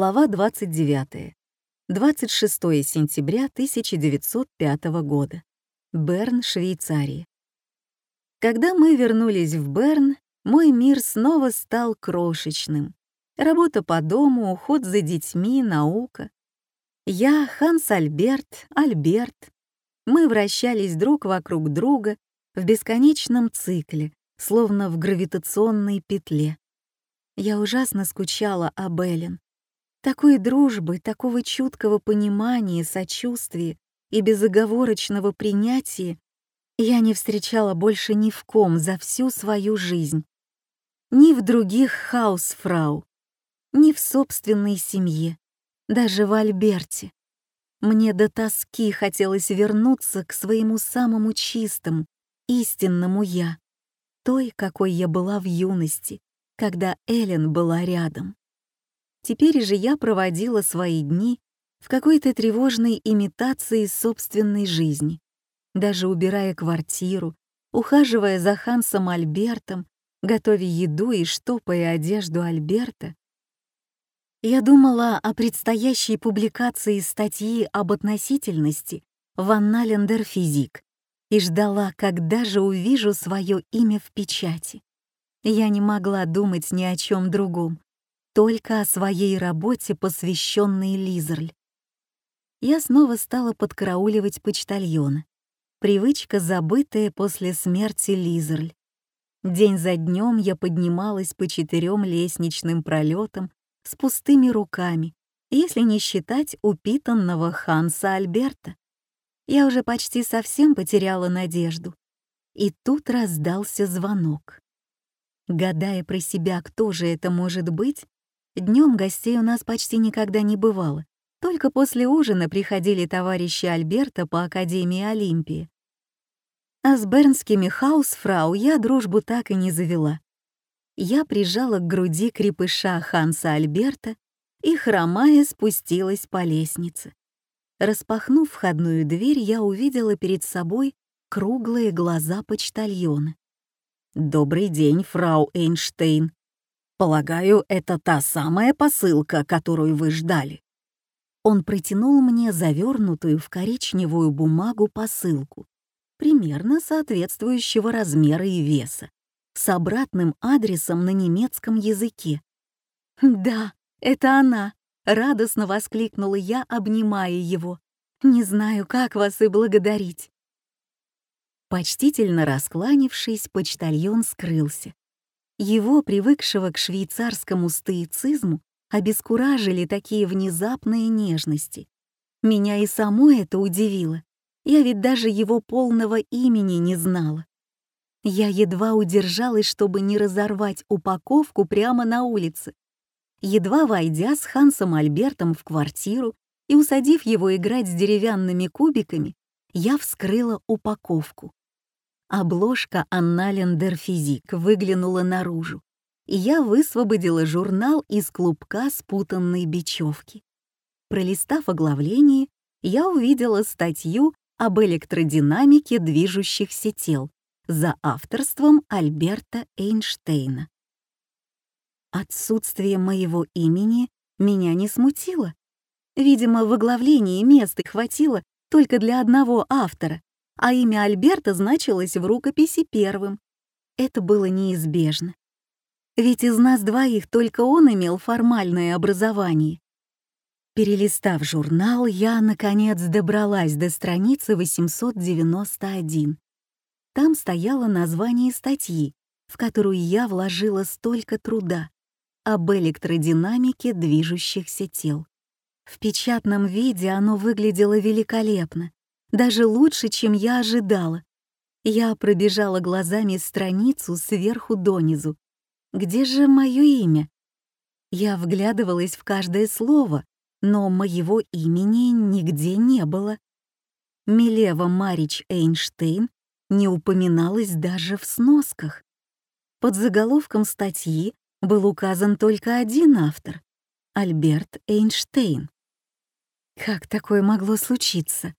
Глава 29. 26 сентября 1905 года. Берн, Швейцария. Когда мы вернулись в Берн, мой мир снова стал крошечным. Работа по дому, уход за детьми, наука. Я, Ханс Альберт, Альберт. Мы вращались друг вокруг друга в бесконечном цикле, словно в гравитационной петле. Я ужасно скучала об Эллен такой дружбы, такого чуткого понимания, сочувствия и безоговорочного принятия я не встречала больше ни в ком за всю свою жизнь. Ни в других хаусфрау, ни в собственной семье, даже в Альберте. Мне до тоски хотелось вернуться к своему самому чистому, истинному «я», той, какой я была в юности, когда Эллен была рядом. Теперь же я проводила свои дни в какой-то тревожной имитации собственной жизни, даже убирая квартиру, ухаживая за Хансом Альбертом, готовя еду и штопая одежду Альберта. Я думала о предстоящей публикации статьи об относительности в Анналендер Физик и ждала, когда же увижу свое имя в печати. Я не могла думать ни о чем другом, только о своей работе, посвященной Лизерль. Я снова стала подкарауливать почтальона. Привычка, забытая после смерти Лизерль. День за днем я поднималась по четырем лестничным пролетам с пустыми руками, если не считать упитанного Ханса Альберта. Я уже почти совсем потеряла надежду. И тут раздался звонок. Гадая про себя, кто же это может быть, Днем гостей у нас почти никогда не бывало. Только после ужина приходили товарищи Альберта по Академии Олимпии. А с бернскими хаусфрау я дружбу так и не завела. Я прижала к груди крепыша Ханса Альберта и, хромая, спустилась по лестнице. Распахнув входную дверь, я увидела перед собой круглые глаза почтальона. «Добрый день, фрау Эйнштейн», Полагаю, это та самая посылка, которую вы ждали. Он протянул мне завернутую в коричневую бумагу посылку, примерно соответствующего размера и веса, с обратным адресом на немецком языке. «Да, это она!» — радостно воскликнула я, обнимая его. «Не знаю, как вас и благодарить». Почтительно раскланившись, почтальон скрылся, его, привыкшего к швейцарскому стоицизму, обескуражили такие внезапные нежности. Меня и само это удивило. Я ведь даже его полного имени не знала. Я едва удержалась, чтобы не разорвать упаковку прямо на улице. Едва войдя с Хансом Альбертом в квартиру и усадив его играть с деревянными кубиками, я вскрыла упаковку. Обложка «Анналендер Физик» выглянула наружу, и я высвободила журнал из клубка спутанной бечевки. Пролистав оглавление, я увидела статью об электродинамике движущихся тел за авторством Альберта Эйнштейна. Отсутствие моего имени меня не смутило. Видимо, в оглавлении места хватило только для одного автора, а имя Альберта значилось в рукописи первым. Это было неизбежно. Ведь из нас двоих только он имел формальное образование. Перелистав журнал, я, наконец, добралась до страницы 891. Там стояло название статьи, в которую я вложила столько труда, об электродинамике движущихся тел. В печатном виде оно выглядело великолепно, даже лучше, чем я ожидала. Я пробежала глазами страницу сверху донизу. Где же мое имя? Я вглядывалась в каждое слово, но моего имени нигде не было. Милева Марич Эйнштейн не упоминалась даже в сносках. Под заголовком статьи был указан только один автор — Альберт Эйнштейн. Как такое могло случиться?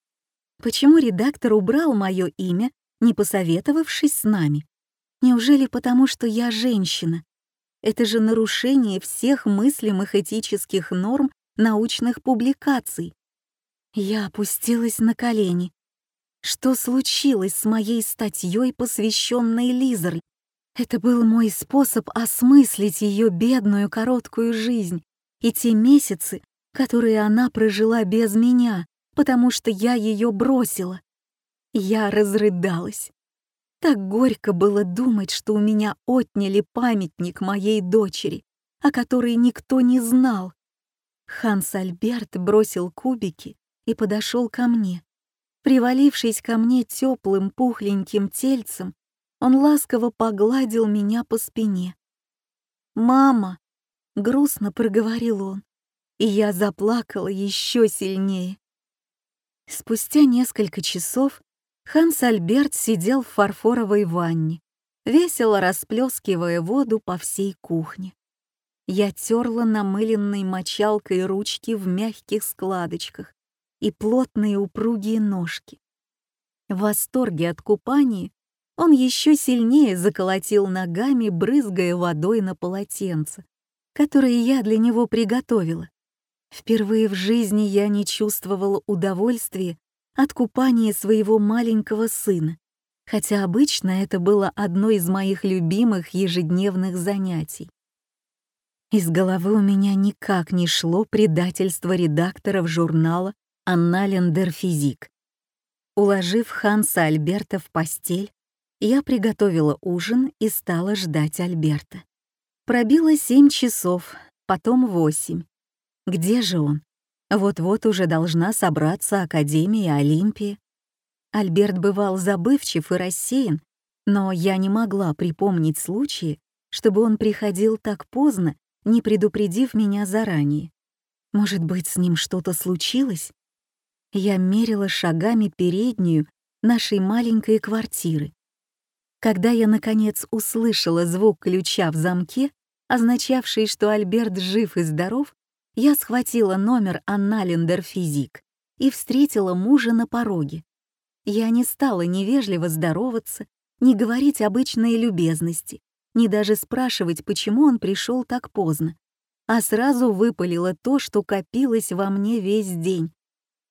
Почему редактор убрал мое имя, не посоветовавшись с нами? Неужели потому, что я женщина? Это же нарушение всех мыслимых этических норм научных публикаций. Я опустилась на колени. Что случилось с моей статьей, посвященной Лизерль? Это был мой способ осмыслить ее бедную короткую жизнь и те месяцы, которые она прожила без меня, потому что я ее бросила. Я разрыдалась. Так горько было думать, что у меня отняли памятник моей дочери, о которой никто не знал. Ханс Альберт бросил кубики и подошел ко мне. Привалившись ко мне теплым пухленьким тельцем, он ласково погладил меня по спине. «Мама!» — грустно проговорил он, и я заплакала еще сильнее. Спустя несколько часов Ханс Альберт сидел в фарфоровой ванне, весело расплескивая воду по всей кухне. Я терла намыленной мочалкой ручки в мягких складочках и плотные упругие ножки. В восторге от купания он еще сильнее заколотил ногами, брызгая водой на полотенце, которое я для него приготовила. Впервые в жизни я не чувствовала удовольствия от купания своего маленького сына, хотя обычно это было одно из моих любимых ежедневных занятий. Из головы у меня никак не шло предательство редакторов журнала «Анналендер Физик». Уложив Ханса Альберта в постель, я приготовила ужин и стала ждать Альберта. Пробило семь часов, потом восемь. Где же он? Вот-вот уже должна собраться Академия Олимпии. Альберт бывал забывчив и рассеян, но я не могла припомнить случаи, чтобы он приходил так поздно, не предупредив меня заранее. Может быть, с ним что-то случилось? Я мерила шагами переднюю нашей маленькой квартиры. Когда я, наконец, услышала звук ключа в замке, означавший, что Альберт жив и здоров, я схватила номер Анналендер Физик и встретила мужа на пороге. Я не стала невежливо здороваться, не говорить обычные любезности, не даже спрашивать, почему он пришел так поздно, а сразу выпалила то, что копилось во мне весь день.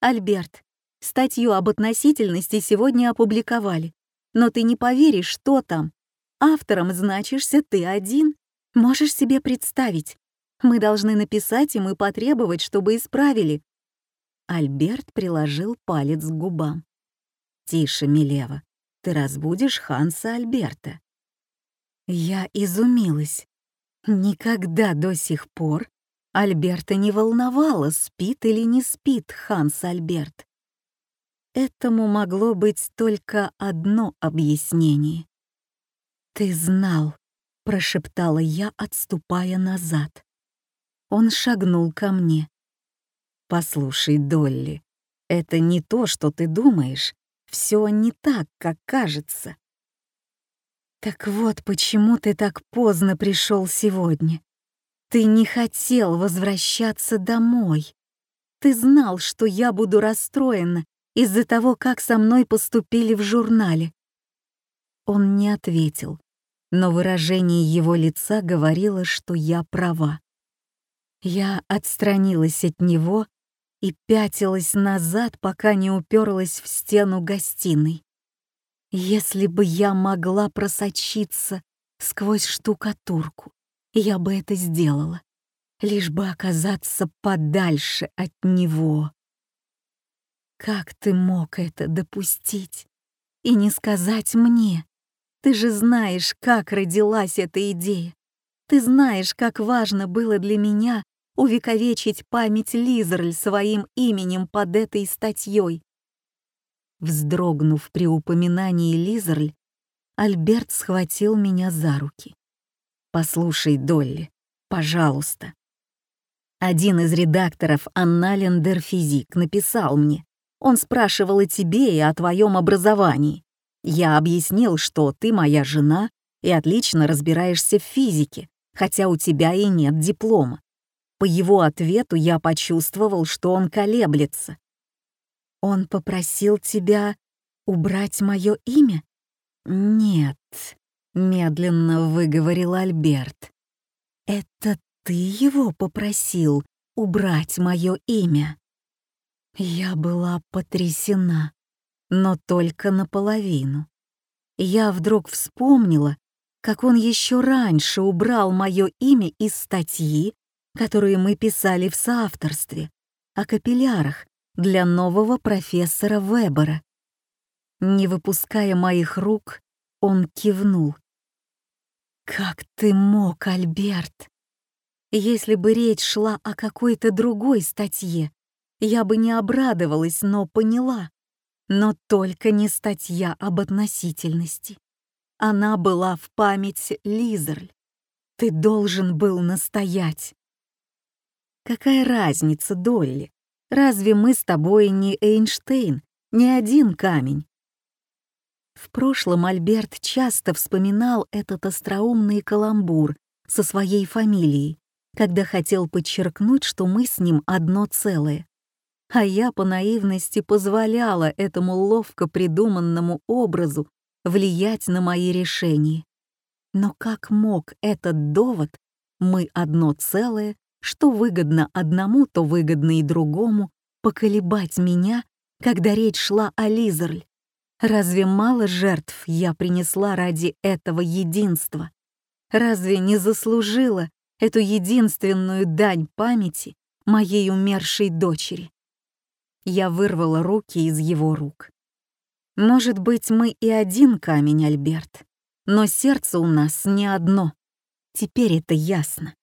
«Альберт, статью об относительности сегодня опубликовали, но ты не поверишь, что там. Автором значишься ты один. Можешь себе представить, мы должны написать им и потребовать, чтобы исправили». Альберт приложил палец к губам. «Тише, Милева, ты разбудишь Ханса Альберта». Я изумилась. Никогда до сих пор Альберта не волновало, спит или не спит Ханс Альберт. Этому могло быть только одно объяснение. «Ты знал», — прошептала я, отступая назад. Он шагнул ко мне. «Послушай, Долли, это не то, что ты думаешь. Все не так, как кажется». «Так вот почему ты так поздно пришел сегодня. Ты не хотел возвращаться домой. Ты знал, что я буду расстроена из-за того, как со мной поступили в журнале». Он не ответил, но выражение его лица говорило, что я права. Я отстранилась от него и пятилась назад, пока не уперлась в стену гостиной. Если бы я могла просочиться сквозь штукатурку, я бы это сделала, лишь бы оказаться подальше от него. Как ты мог это допустить и не сказать мне? Ты же знаешь, как родилась эта идея. Ты знаешь, как важно было для меня увековечить память Лизерль своим именем под этой статьей. Вздрогнув при упоминании Лизерль, Альберт схватил меня за руки. «Послушай, Долли, пожалуйста». Один из редакторов Анналендер Физик написал мне. Он спрашивал о тебе и о твоем образовании. Я объяснил, что ты моя жена и отлично разбираешься в физике, хотя у тебя и нет диплома. По его ответу я почувствовал, что он колеблется. «Он попросил тебя убрать мое имя?» «Нет», — медленно выговорил Альберт. «Это ты его попросил убрать мое имя?» Я была потрясена, но только наполовину. Я вдруг вспомнила, как он еще раньше убрал мое имя из статьи, которую мы писали в соавторстве, о капиллярах для нового профессора Вебера. Не выпуская моих рук, он кивнул. «Как ты мог, Альберт? Если бы речь шла о какой-то другой статье, я бы не обрадовалась, но поняла. Но только не статья об относительности. Она была в память Лизерль. Ты должен был настоять. Какая разница, Долли? Разве мы с тобой не Эйнштейн, не один камень? В прошлом Альберт часто вспоминал этот остроумный каламбур со своей фамилией, когда хотел подчеркнуть, что мы с ним одно целое. А я по наивности позволяла этому ловко придуманному образу влиять на мои решения. Но как мог этот довод «мы одно целое», что выгодно одному, то выгодно и другому, поколебать меня, когда речь шла о Лизерль? Разве мало жертв я принесла ради этого единства? Разве не заслужила эту единственную дань памяти моей умершей дочери? Я вырвала руки из его рук. Может быть, мы и один камень, Альберт, но сердце у нас не одно. Теперь это ясно.